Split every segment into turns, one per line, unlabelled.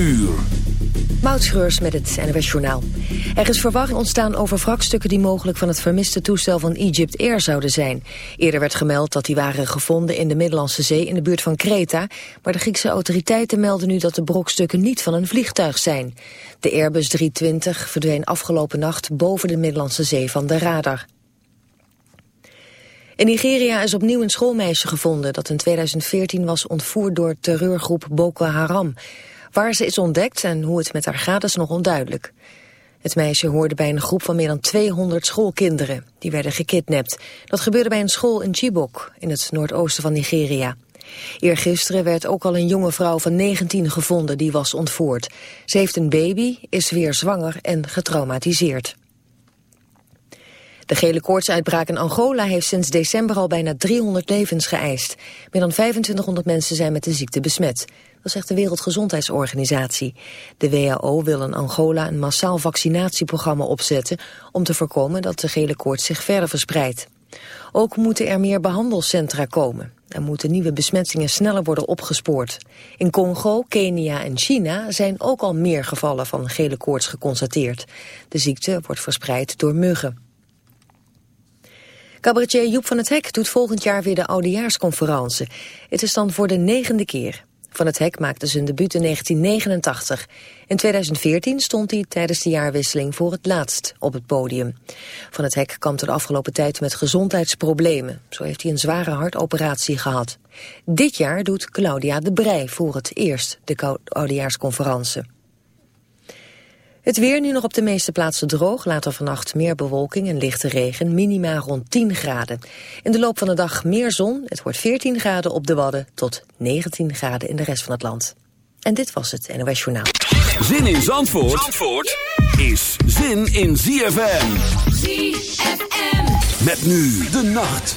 uur.
Moutschreurs met het NWS Journaal. Er is verwarring ontstaan over wrakstukken die mogelijk van het vermiste toestel van Egypt Air zouden zijn. Eerder werd gemeld dat die waren gevonden in de Middellandse Zee in de buurt van Kreta. Maar de Griekse autoriteiten melden nu dat de brokstukken niet van een vliegtuig zijn. De Airbus 320 verdween afgelopen nacht boven de Middellandse Zee van de radar. In Nigeria is opnieuw een schoolmeisje gevonden dat in 2014 was ontvoerd door terreurgroep Boko Haram. Waar ze is ontdekt en hoe het met haar gaat is nog onduidelijk. Het meisje hoorde bij een groep van meer dan 200 schoolkinderen. Die werden gekidnapt. Dat gebeurde bij een school in Chibok, in het noordoosten van Nigeria. Eergisteren werd ook al een jonge vrouw van 19 gevonden die was ontvoerd. Ze heeft een baby, is weer zwanger en getraumatiseerd. De gele koortsuitbraak in Angola heeft sinds december al bijna 300 levens geëist. Meer dan 2500 mensen zijn met de ziekte besmet. Dat zegt de Wereldgezondheidsorganisatie. De WHO wil in Angola een massaal vaccinatieprogramma opzetten... om te voorkomen dat de gele koorts zich verder verspreidt. Ook moeten er meer behandelcentra komen. Er moeten nieuwe besmettingen sneller worden opgespoord. In Congo, Kenia en China zijn ook al meer gevallen van gele koorts geconstateerd. De ziekte wordt verspreid door muggen. Cabaretier Joep van het Hek doet volgend jaar weer de oudejaarsconferentie. Het is dan voor de negende keer. Van het Hek maakte zijn debuut in 1989. In 2014 stond hij tijdens de jaarwisseling voor het laatst op het podium. Van het Hek kwam de afgelopen tijd met gezondheidsproblemen. Zo heeft hij een zware hartoperatie gehad. Dit jaar doet Claudia de Brij voor het eerst de oudejaarsconferentie. Het weer nu nog op de meeste plaatsen droog. Later vannacht meer bewolking en lichte regen. Minima rond 10 graden. In de loop van de dag meer zon. Het wordt 14 graden op de Wadden tot 19 graden in de rest van het land. En dit was het NOS Journaal.
Zin in Zandvoort, Zandvoort is zin in ZFM.
ZFM.
Met nu de nacht.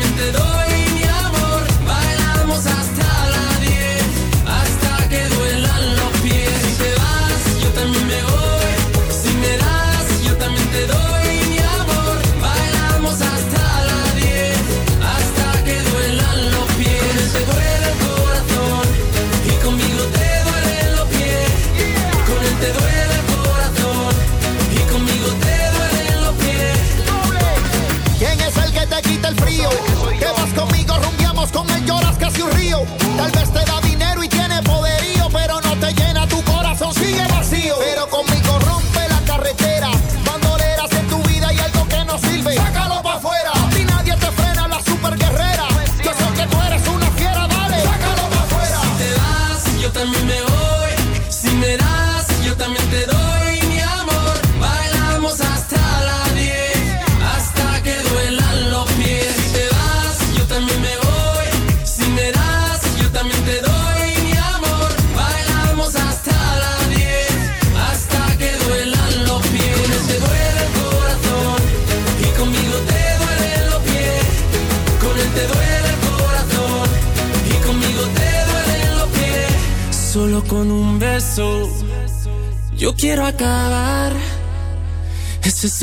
también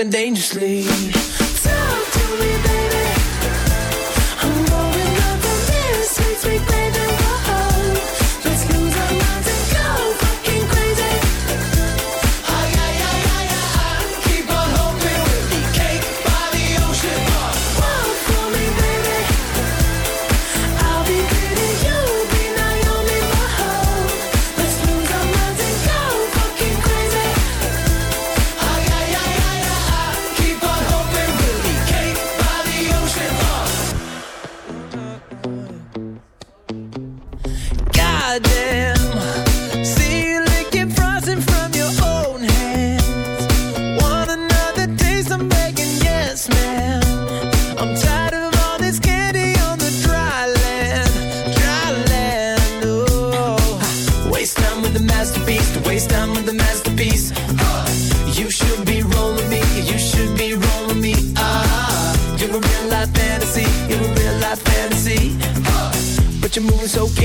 living dangerously.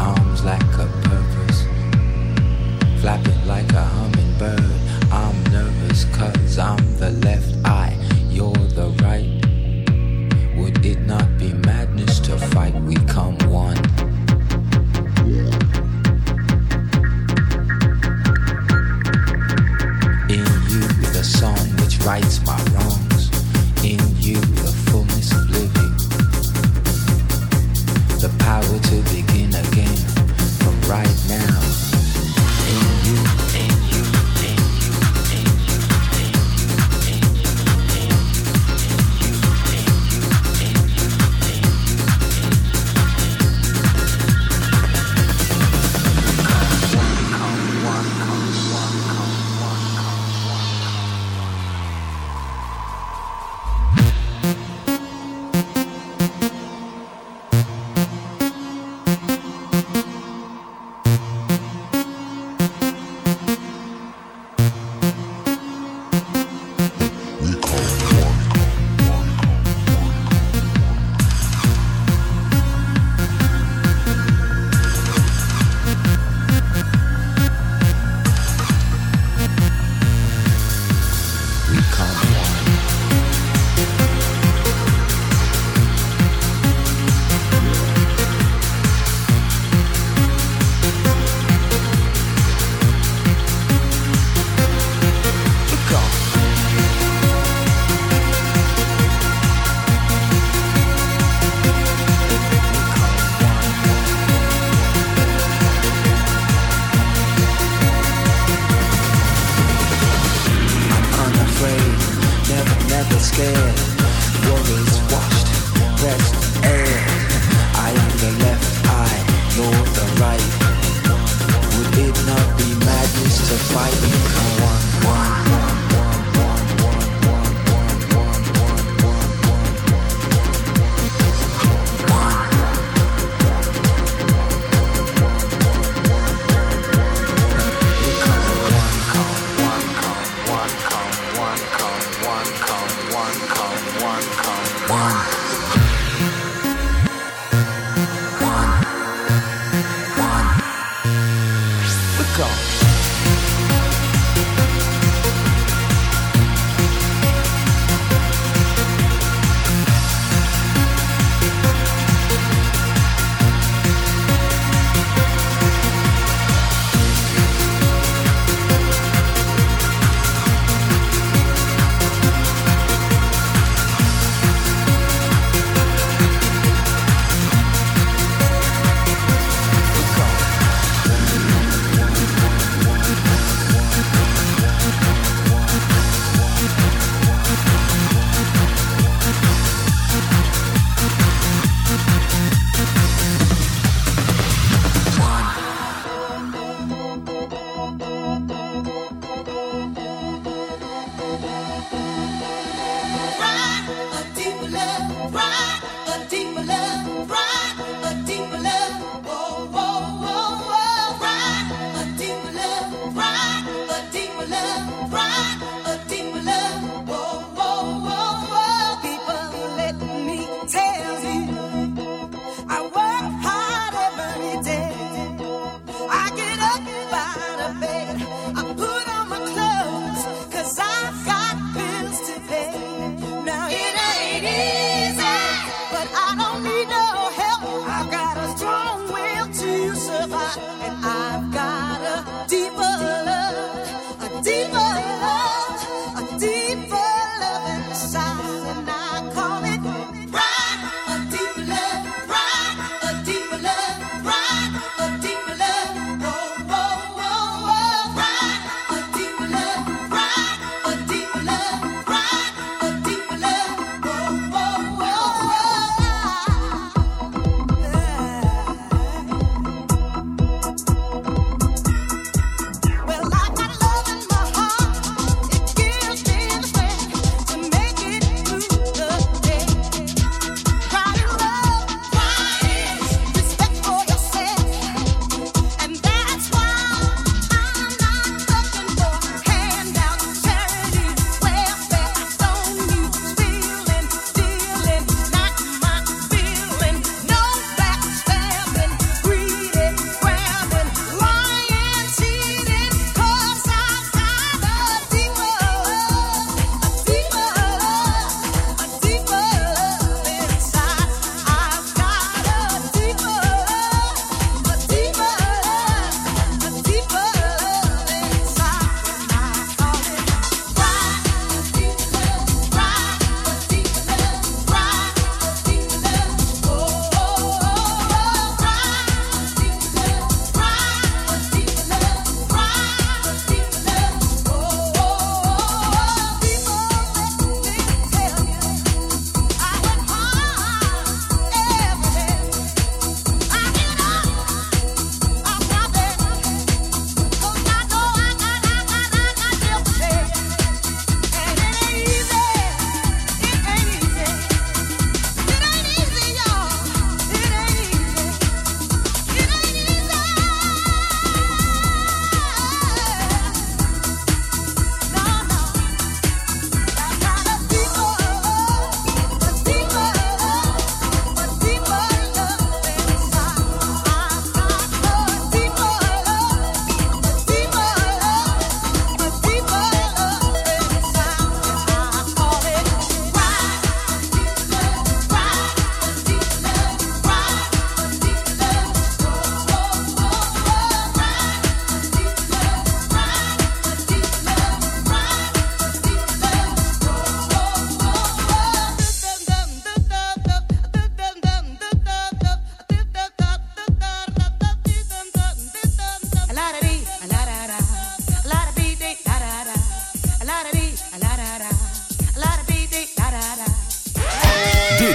arms like a purpose, flapping like a hummingbird. I'm nervous cause I'm the left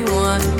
anyone.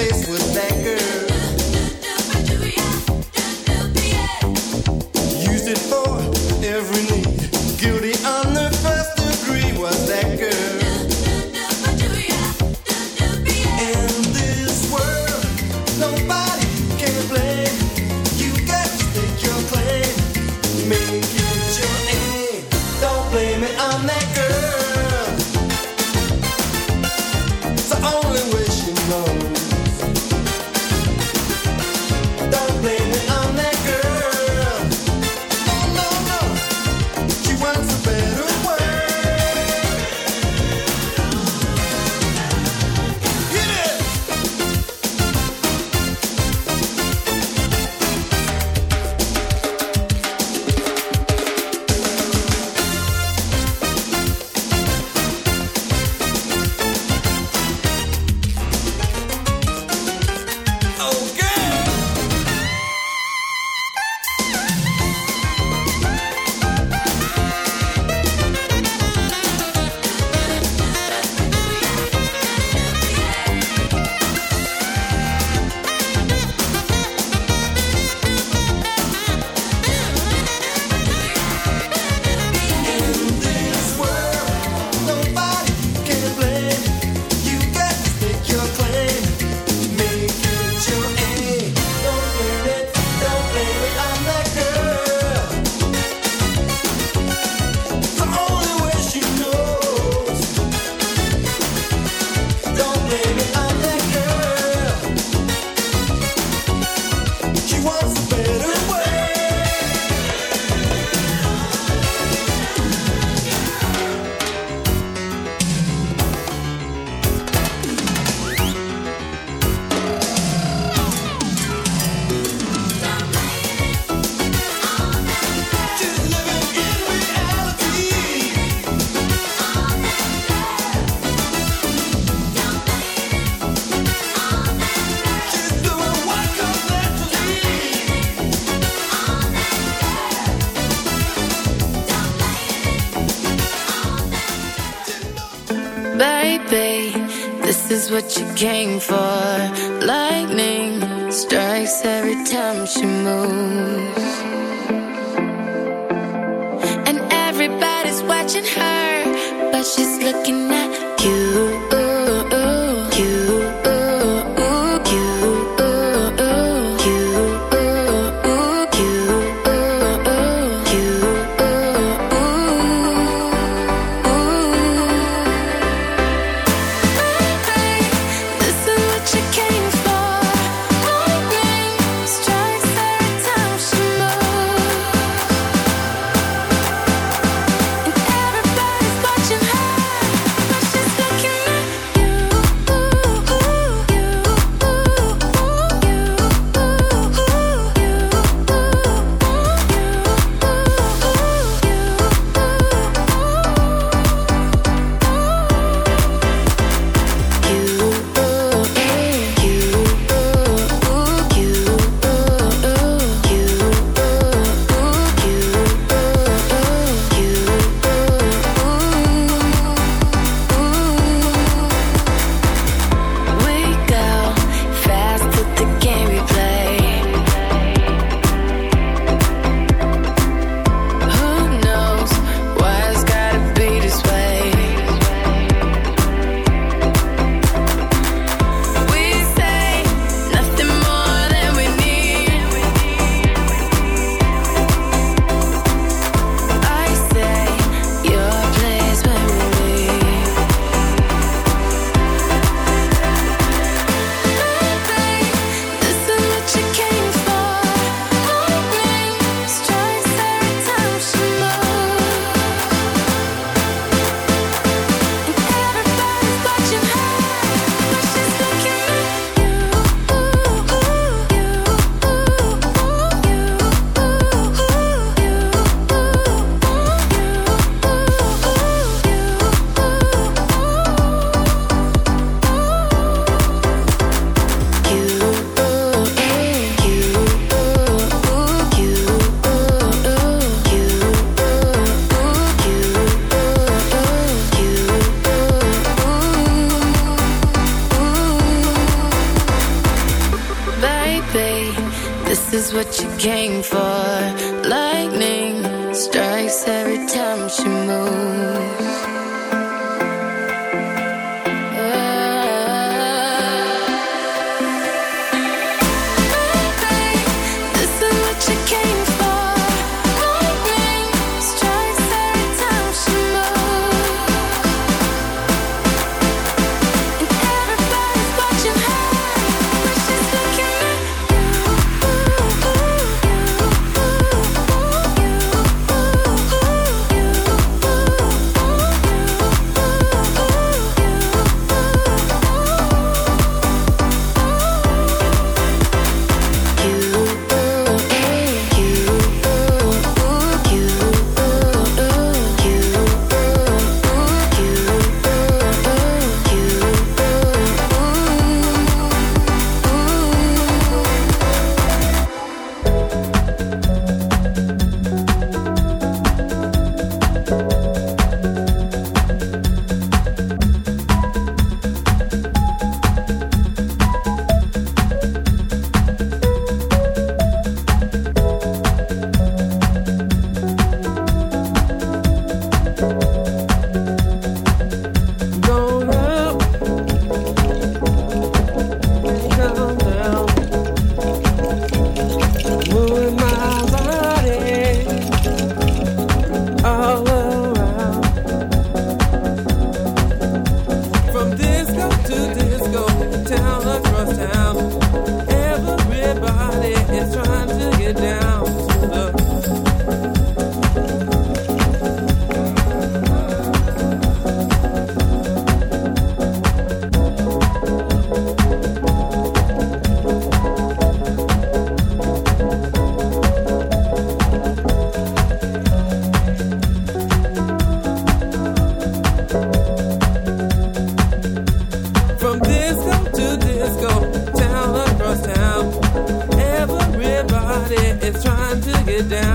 face with.
baby. Looking at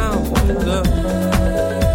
down the.